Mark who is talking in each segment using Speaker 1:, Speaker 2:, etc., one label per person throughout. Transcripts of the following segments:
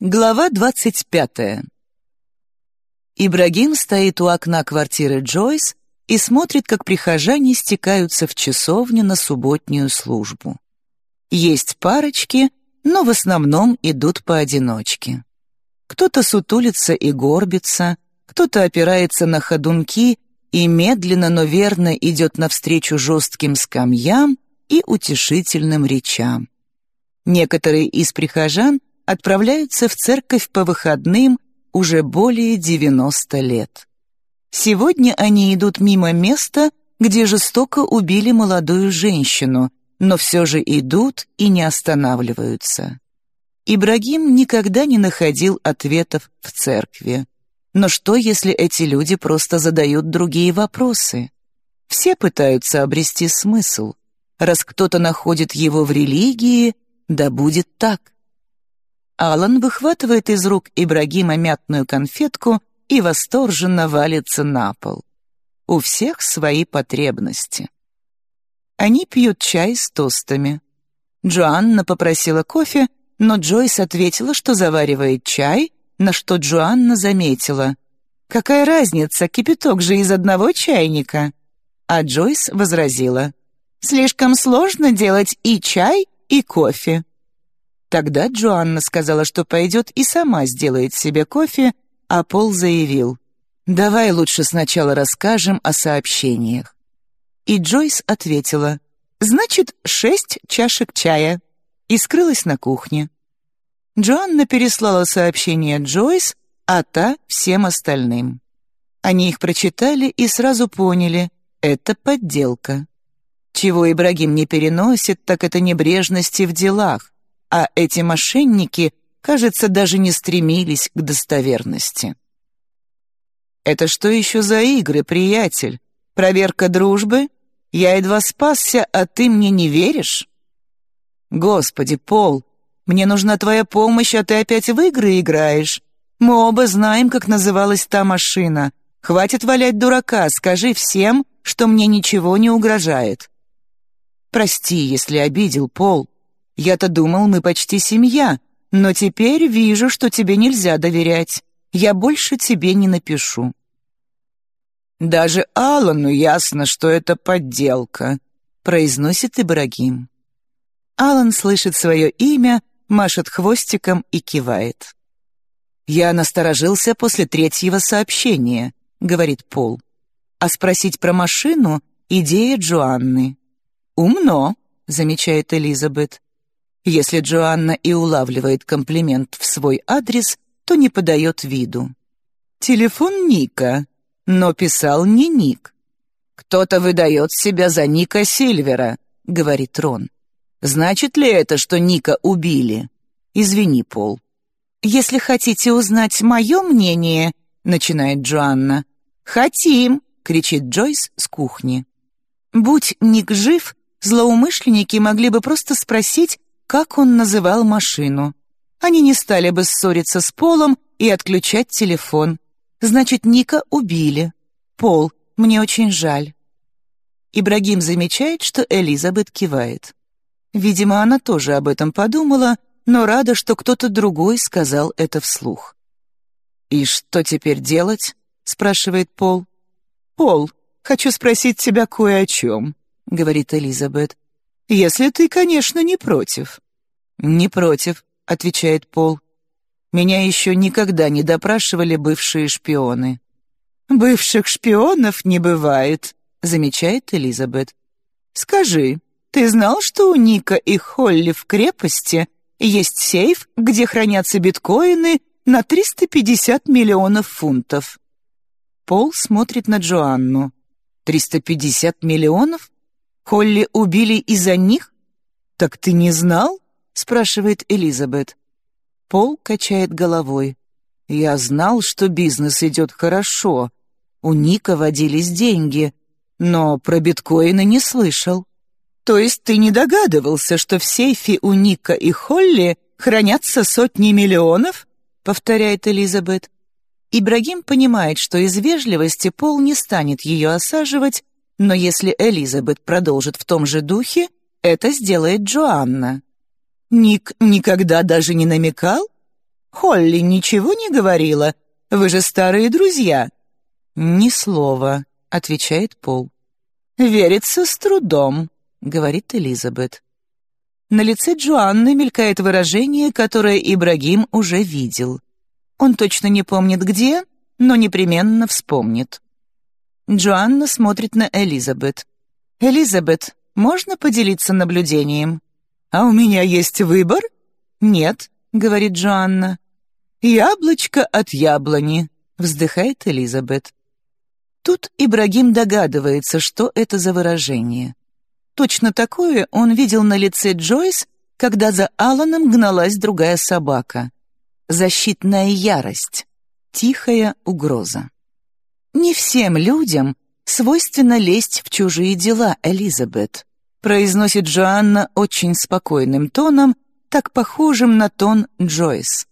Speaker 1: Глава двадцать пятая. Ибрагим стоит у окна квартиры Джойс и смотрит, как прихожане стекаются в часовню на субботнюю службу. Есть парочки, но в основном идут поодиночке. Кто-то сутулится и горбится, кто-то опирается на ходунки и медленно, но верно идет навстречу жестким скамьям и утешительным речам. Некоторые из прихожан отправляются в церковь по выходным уже более 90 лет. Сегодня они идут мимо места, где жестоко убили молодую женщину, но все же идут и не останавливаются. Ибрагим никогда не находил ответов в церкви. Но что, если эти люди просто задают другие вопросы? Все пытаются обрести смысл. Раз кто-то находит его в религии, да будет так. Алан выхватывает из рук Ибрагима мятную конфетку и восторженно валится на пол. У всех свои потребности. Они пьют чай с тостами. Джоанна попросила кофе, но Джойс ответила, что заваривает чай, на что Джоанна заметила. «Какая разница, кипяток же из одного чайника?» А Джойс возразила. «Слишком сложно делать и чай, и кофе». Тогда Джоанна сказала, что пойдет и сама сделает себе кофе, а Пол заявил, «Давай лучше сначала расскажем о сообщениях». И Джойс ответила, «Значит, шесть чашек чая», и скрылась на кухне. Джоанна переслала сообщение Джойс, а та — всем остальным. Они их прочитали и сразу поняли — это подделка. Чего Ибрагим не переносит, так это небрежности в делах, а эти мошенники, кажется, даже не стремились к достоверности. «Это что еще за игры, приятель? Проверка дружбы? Я едва спасся, а ты мне не веришь?» «Господи, Пол, мне нужна твоя помощь, а ты опять в игры играешь. Мы оба знаем, как называлась та машина. Хватит валять дурака, скажи всем, что мне ничего не угрожает». «Прости, если обидел, Пол. Я-то думал, мы почти семья, но теперь вижу, что тебе нельзя доверять. Я больше тебе не напишу». «Даже Аллану ясно, что это подделка», — произносит Ибрагим. Алан слышит свое имя, машет хвостиком и кивает. «Я насторожился после третьего сообщения», — говорит Пол. «А спросить про машину — идея Джоанны». «Умно», — замечает Элизабет. Если Джоанна и улавливает комплимент в свой адрес, то не подает виду. «Телефон Ника», но писал не Ник. «Кто-то выдает себя за Ника Сильвера», — говорит Рон. «Значит ли это, что Ника убили? Извини, Пол». «Если хотите узнать мое мнение», — начинает Джоанна. «Хотим», — кричит Джойс с кухни. «Будь Ник жив, злоумышленники могли бы просто спросить, как он называл машину. Они не стали бы ссориться с Полом и отключать телефон. Значит, Ника убили. Пол, мне очень жаль. Ибрагим замечает, что Элизабет кивает. Видимо, она тоже об этом подумала, но рада, что кто-то другой сказал это вслух. «И что теперь делать?» — спрашивает Пол. «Пол, хочу спросить тебя кое о чем», — говорит Элизабет. «Если ты, конечно, не против». «Не против», — отвечает Пол. «Меня еще никогда не допрашивали бывшие шпионы». «Бывших шпионов не бывает», — замечает Элизабет. «Скажи, ты знал, что у Ника и Холли в крепости есть сейф, где хранятся биткоины на 350 миллионов фунтов?» Пол смотрит на Джоанну. «350 миллионов? Холли убили из-за них? Так ты не знал?» — спрашивает Элизабет. Пол качает головой. «Я знал, что бизнес идет хорошо. У Ника водились деньги, но про биткоины не слышал». «То есть ты не догадывался, что в сейфе у Ника и Холли хранятся сотни миллионов?» — повторяет Элизабет. Ибрагим понимает, что из вежливости Пол не станет ее осаживать, но если Элизабет продолжит в том же духе, это сделает Джоанна. Ник никогда даже не намекал? Холли ничего не говорила? Вы же старые друзья». «Ни слова», — отвечает Пол. «Верится с трудом», — говорит Элизабет. На лице Джоанны мелькает выражение, которое Ибрагим уже видел. Он точно не помнит где, но непременно вспомнит. Джоанна смотрит на Элизабет. «Элизабет, можно поделиться наблюдением?» «А у меня есть выбор?» «Нет», — говорит Джоанна. «Яблочко от яблони», — вздыхает Элизабет. Тут Ибрагим догадывается, что это за выражение. Точно такое он видел на лице Джойс, когда за Алланом гналась другая собака. Защитная ярость, тихая угроза. Не всем людям свойственно лезть в чужие дела, Элизабет, произносит Джоанна очень спокойным тоном, так похожим на тон Джойс.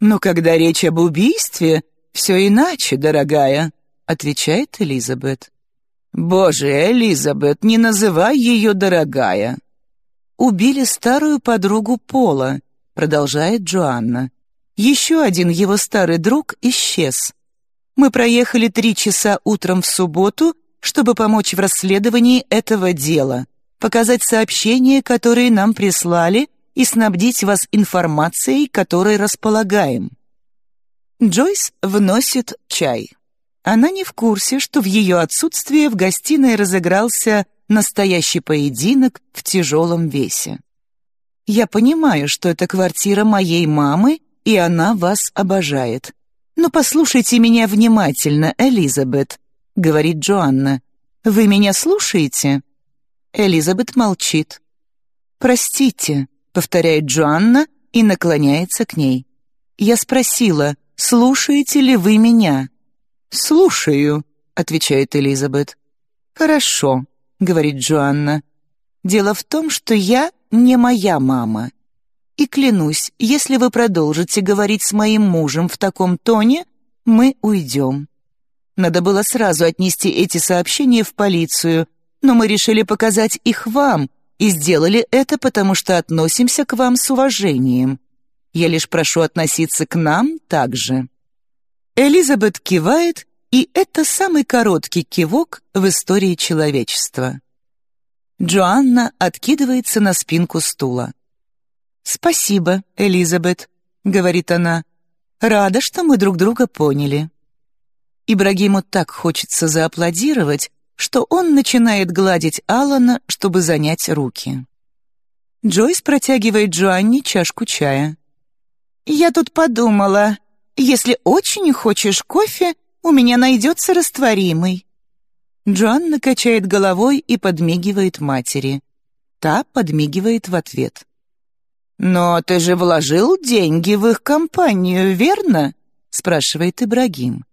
Speaker 1: Но когда речь об убийстве, все иначе, дорогая, отвечает Элизабет. «Боже, Элизабет, не называй ее дорогая!» «Убили старую подругу Пола», — продолжает Джоанна. «Еще один его старый друг исчез. Мы проехали три часа утром в субботу, чтобы помочь в расследовании этого дела, показать сообщения, которые нам прислали, и снабдить вас информацией, которой располагаем». Джойс вносит чай. Она не в курсе, что в ее отсутствие в гостиной разыгрался настоящий поединок в тяжелом весе. «Я понимаю, что это квартира моей мамы, и она вас обожает. Но послушайте меня внимательно, Элизабет», — говорит Джоанна. «Вы меня слушаете?» Элизабет молчит. «Простите», — повторяет Джоанна и наклоняется к ней. «Я спросила, слушаете ли вы меня?» «Слушаю», — отвечает Элизабет. «Хорошо», — говорит Джоанна. «Дело в том, что я не моя мама. И клянусь, если вы продолжите говорить с моим мужем в таком тоне, мы уйдем». Надо было сразу отнести эти сообщения в полицию, но мы решили показать их вам и сделали это, потому что относимся к вам с уважением. Я лишь прошу относиться к нам так же. Элизабет кивает, и это самый короткий кивок в истории человечества. Джоанна откидывается на спинку стула. «Спасибо, Элизабет», — говорит она. «Рада, что мы друг друга поняли». Ибрагиму так хочется зааплодировать, что он начинает гладить Алана, чтобы занять руки. Джойс протягивает Джоанне чашку чая. «Я тут подумала», если очень хочешь кофе, у меня найдется растворимый». Джоанна качает головой и подмигивает матери. Та подмигивает в ответ. «Но ты же вложил деньги в их компанию, верно?» спрашивает Ибрагим.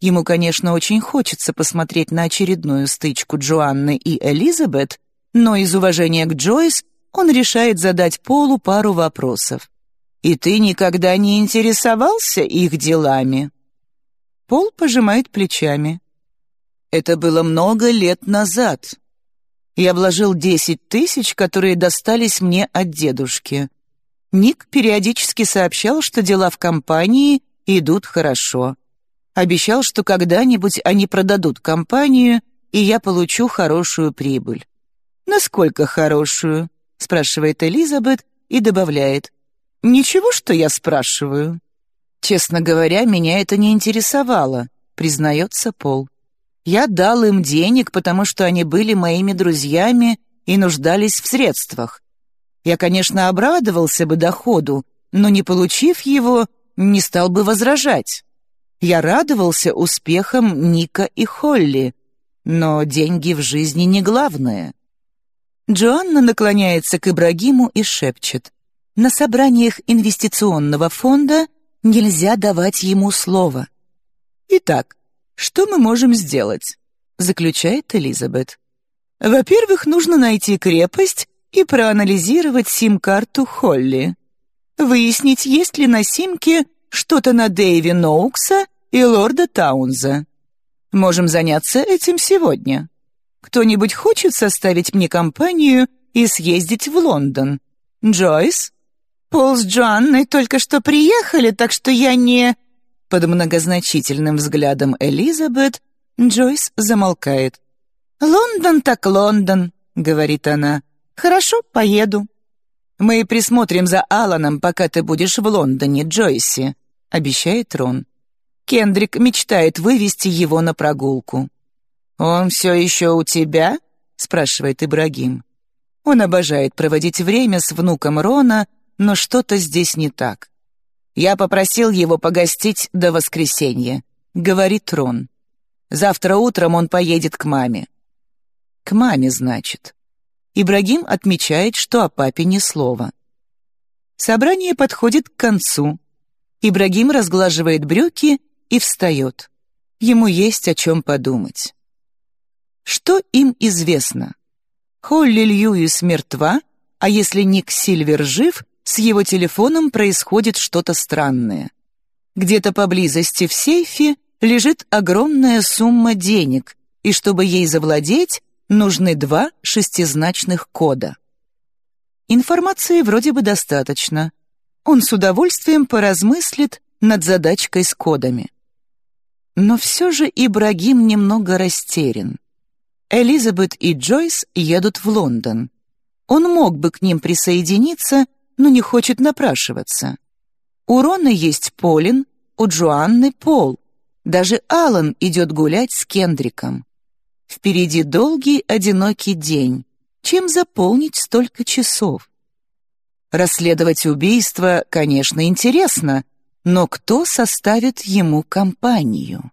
Speaker 1: Ему, конечно, очень хочется посмотреть на очередную стычку Джоанны и Элизабет, но из уважения к Джойс он решает задать Полу пару вопросов. И ты никогда не интересовался их делами?» Пол пожимает плечами. «Это было много лет назад. Я вложил десять тысяч, которые достались мне от дедушки. Ник периодически сообщал, что дела в компании идут хорошо. Обещал, что когда-нибудь они продадут компанию, и я получу хорошую прибыль. «Насколько хорошую?» — спрашивает Элизабет и добавляет. «Ничего, что я спрашиваю?» «Честно говоря, меня это не интересовало», — признается Пол. «Я дал им денег, потому что они были моими друзьями и нуждались в средствах. Я, конечно, обрадовался бы доходу, но, не получив его, не стал бы возражать. Я радовался успехам Ника и Холли, но деньги в жизни не главное». Джоанна наклоняется к Ибрагиму и шепчет. На собраниях инвестиционного фонда нельзя давать ему слово. «Итак, что мы можем сделать?» — заключает Элизабет. «Во-первых, нужно найти крепость и проанализировать сим-карту Холли. Выяснить, есть ли на симке что-то на Дэйви Ноукса и лорда Таунза. Можем заняться этим сегодня. Кто-нибудь хочет составить мне компанию и съездить в Лондон? Джойс?» Пол с Джоанной только что приехали, так что я не...» Под многозначительным взглядом Элизабет Джойс замолкает. «Лондон так Лондон», — говорит она. «Хорошо, поеду». «Мы присмотрим за Аланом, пока ты будешь в Лондоне, Джойси», — обещает Рон. Кендрик мечтает вывести его на прогулку. «Он все еще у тебя?» — спрашивает Ибрагим. Он обожает проводить время с внуком Рона, но что-то здесь не так. «Я попросил его погостить до воскресенья», — говорит Рон. «Завтра утром он поедет к маме». «К маме, значит». Ибрагим отмечает, что о папе ни слова. Собрание подходит к концу. Ибрагим разглаживает брюки и встает. Ему есть о чем подумать. Что им известно? Холли Льюис мертва, а если Ник Сильвер жив, с его телефоном происходит что-то странное. Где-то поблизости в сейфе лежит огромная сумма денег, и чтобы ей завладеть, нужны два шестизначных кода. Информации вроде бы достаточно. Он с удовольствием поразмыслит над задачкой с кодами. Но все же Ибрагим немного растерян. Элизабет и Джойс едут в Лондон. Он мог бы к ним присоединиться, но не хочет напрашиваться. У Рона есть Полин, у Джоанны — Пол. Даже Алан идет гулять с Кендриком. Впереди долгий, одинокий день. Чем заполнить столько часов? Расследовать убийство, конечно, интересно — но кто составит ему компанию?